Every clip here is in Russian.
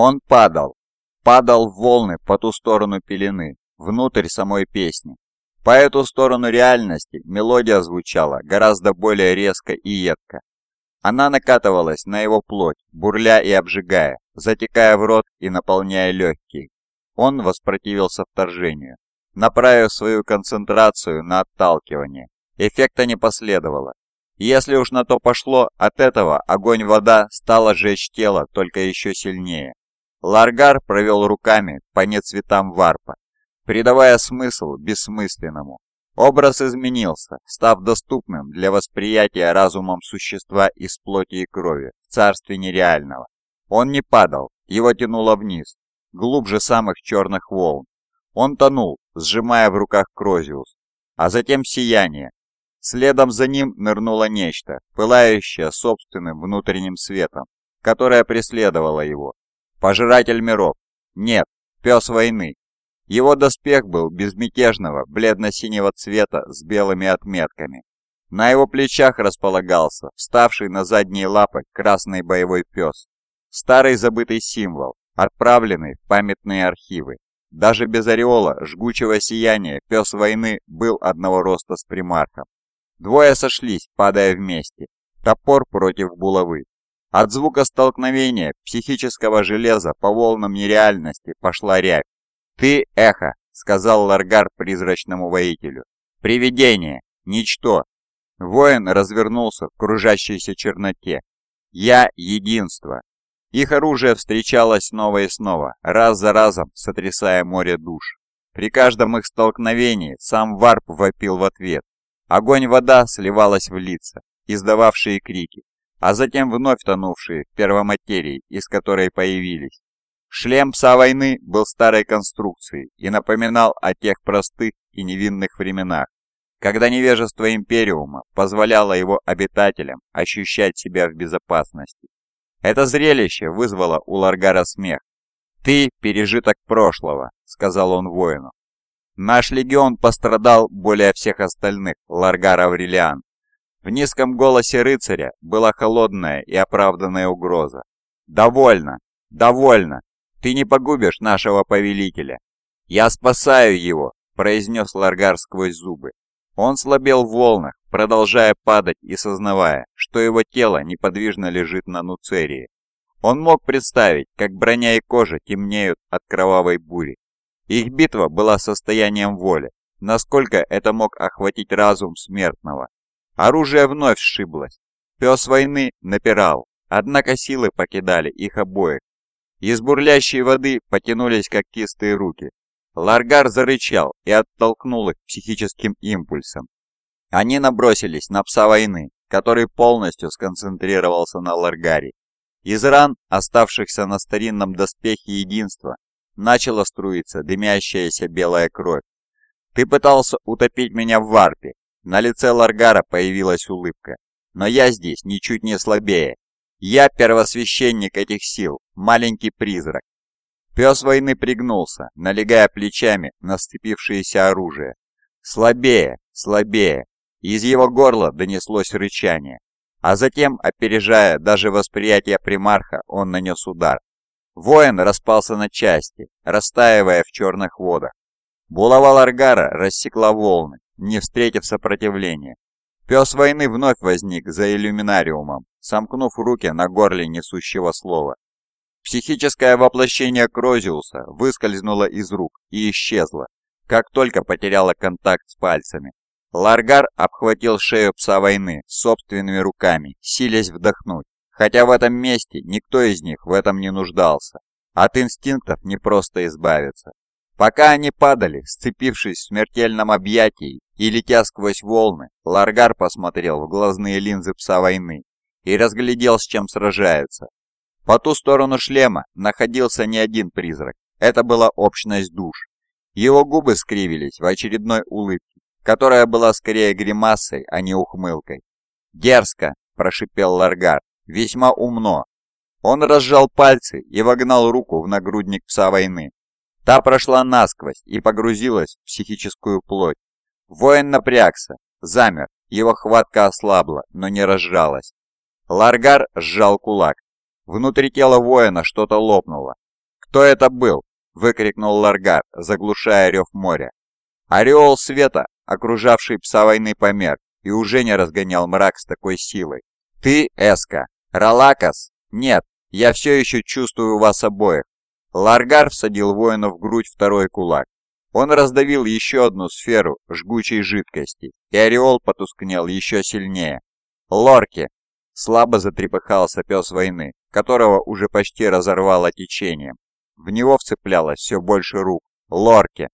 Он падал, падал в волны по ту сторону пелены, внутрь самой песни. По эту сторону реальности мелодия звучала гораздо более резко и едко. Она накатывалась на его плоть, бурля и обжигая, затекая в рот и наполняя легкие. Он воспротивился вторжению, направив свою концентрацию на отталкивание. Эффекта не последовало. Если уж на то пошло, от этого огонь-вода стала жечь тело только еще сильнее. Ларгар провел руками по нецветам варпа, придавая смысл бессмысленному. Образ изменился, став доступным для восприятия разумом существа из плоти и крови в царстве нереального. Он не падал, его тянуло вниз, глубже самых черных волн. Он тонул, сжимая в руках Крозиус, а затем сияние. Следом за ним нырнуло нечто, пылающее собственным внутренним светом, которое преследовало его. Пожиратель миров. Нет, пес войны. Его доспех был безмятежного, бледно-синего цвета с белыми отметками. На его плечах располагался вставший на задние лапы красный боевой пес. Старый забытый символ, отправленный в памятные архивы. Даже без ореола жгучего сияния пес войны был одного роста с примархом. Двое сошлись, падая вместе. Топор против булавы. От звука столкновения психического железа по волнам нереальности пошла рябь. «Ты — эхо», — сказал Ларгар призрачному воителю. «Привидение! Ничто!» Воин развернулся в кружащейся черноте. «Я — единство!» Их оружие встречалось снова и снова, раз за разом сотрясая море душ. При каждом их столкновении сам варп вопил в ответ. Огонь-вода сливалась в лица, издававшие крики, а затем вновь тонувшие в первоматерии, из которой появились. Шлем пса войны был старой конструкцией и напоминал о тех простых и невинных временах, когда невежество Империума позволяло его обитателям ощущать себя в безопасности. Это зрелище вызвало у Ларгара смех. «Ты – пережиток прошлого», – сказал он воину. «Наш легион пострадал более всех остальных, Ларгар Аврелиан». В низком голосе рыцаря была холодная и оправданная угроза. «Довольно! Довольно! Ты не погубишь нашего повелителя!» «Я спасаю его!» – произнес Ларгар сквозь зубы. Он слабел в волнах, продолжая падать и сознавая, что его тело неподвижно лежит на Нуцерии. Он мог представить, как броня и кожа темнеют от кровавой бури. Их битва была состоянием воли, насколько это мог охватить разум смертного. Оружие вновь сшиблось. Пес войны напирал, однако силы покидали их обоих. Из бурлящей воды потянулись когтистые руки, Ларгар зарычал и оттолкнул их психическим импульсом. Они набросились на пса войны, который полностью сконцентрировался на Ларгаре. Из ран, оставшихся на старинном доспехе единства, начала струиться дымящаяся белая кровь. «Ты пытался утопить меня в варпе!» На лице Ларгара появилась улыбка. «Но я здесь ничуть не слабее. Я первосвященник этих сил, маленький призрак, Пес войны пригнулся, налегая плечами на сцепившееся оружие. Слабее, слабее. Из его горла донеслось рычание. А затем, опережая даже восприятие примарха, он нанес удар. Воин распался на части, растаивая в черных водах. Булава Ларгара рассекла волны, не встретив сопротивления. Пес войны вновь возник за иллюминариумом, сомкнув руки на горле несущего слова. Психическое воплощение Крозиуса выскользнуло из рук и исчезло, как только потеряло контакт с пальцами. Ларгар обхватил шею пса войны собственными руками, силясь вдохнуть, хотя в этом месте никто из них в этом не нуждался. От инстинктов не просто избавиться. Пока они падали, сцепившись в смертельном объятии и летя сквозь волны, Ларгар посмотрел в глазные линзы пса войны и разглядел, с чем сражается. По ту сторону шлема находился не один призрак. Это была общность душ. Его губы скривились в очередной улыбке, которая была скорее гримасой, а не ухмылкой. «Дерзко!» – прошипел Ларгар. «Весьма умно!» Он разжал пальцы и вогнал руку в нагрудник пса войны. Та прошла насквозь и погрузилась в психическую плоть. Воин напрягся, замер, его хватка ослабла, но не разжалась. Ларгар сжал кулак, Внутри тела воина что-то лопнуло. «Кто это был?» — выкрикнул Ларгар, заглушая рев моря. Ореол света, окружавший пса войны, помер и уже не разгонял мрак с такой силой. «Ты, Эска? Ралакас? Нет, я все еще чувствую вас обоих». Ларгар всадил воину в грудь второй кулак. Он раздавил еще одну сферу жгучей жидкости, и ореол потускнел еще сильнее. «Лорки!» — слабо затрепыхался пес войны, которого уже почти разорвало течением. В него вцеплялось все больше рук. «Лорки!»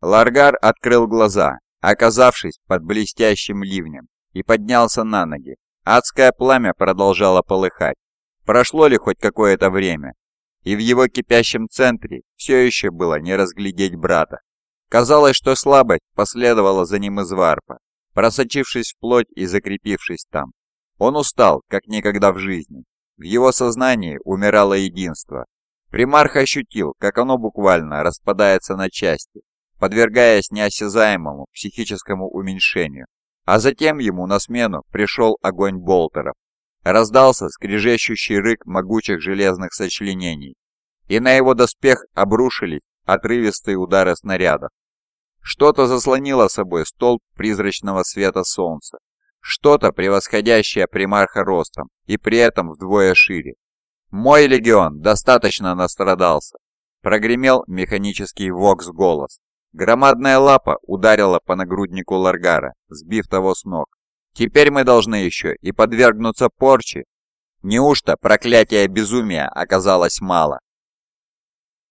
Ларгар открыл глаза, оказавшись под блестящим ливнем, и поднялся на ноги. Адское пламя продолжало полыхать. Прошло ли хоть какое-то время, и в его кипящем центре все еще было не разглядеть брата. Казалось, что слабость последовала за ним из варпа, просочившись в плоть и закрепившись там. Он устал, как никогда в жизни. В его сознании умирало единство. Примарх ощутил, как оно буквально распадается на части, подвергаясь неосязаемому психическому уменьшению. А затем ему на смену пришел огонь болтеров. Раздался скрежещущий рык могучих железных сочленений, и на его доспех обрушились отрывистые удары снарядов. Что-то заслонило собой столб призрачного света солнца, что-то превосходящее примарха ростом и при этом вдвое шире. «Мой легион достаточно настрадался», — прогремел механический вокс-голос. Громадная лапа ударила по нагруднику Ларгара, сбив того с ног. Теперь мы должны еще и подвергнуться порче. Неужто проклятие безумия оказалось мало?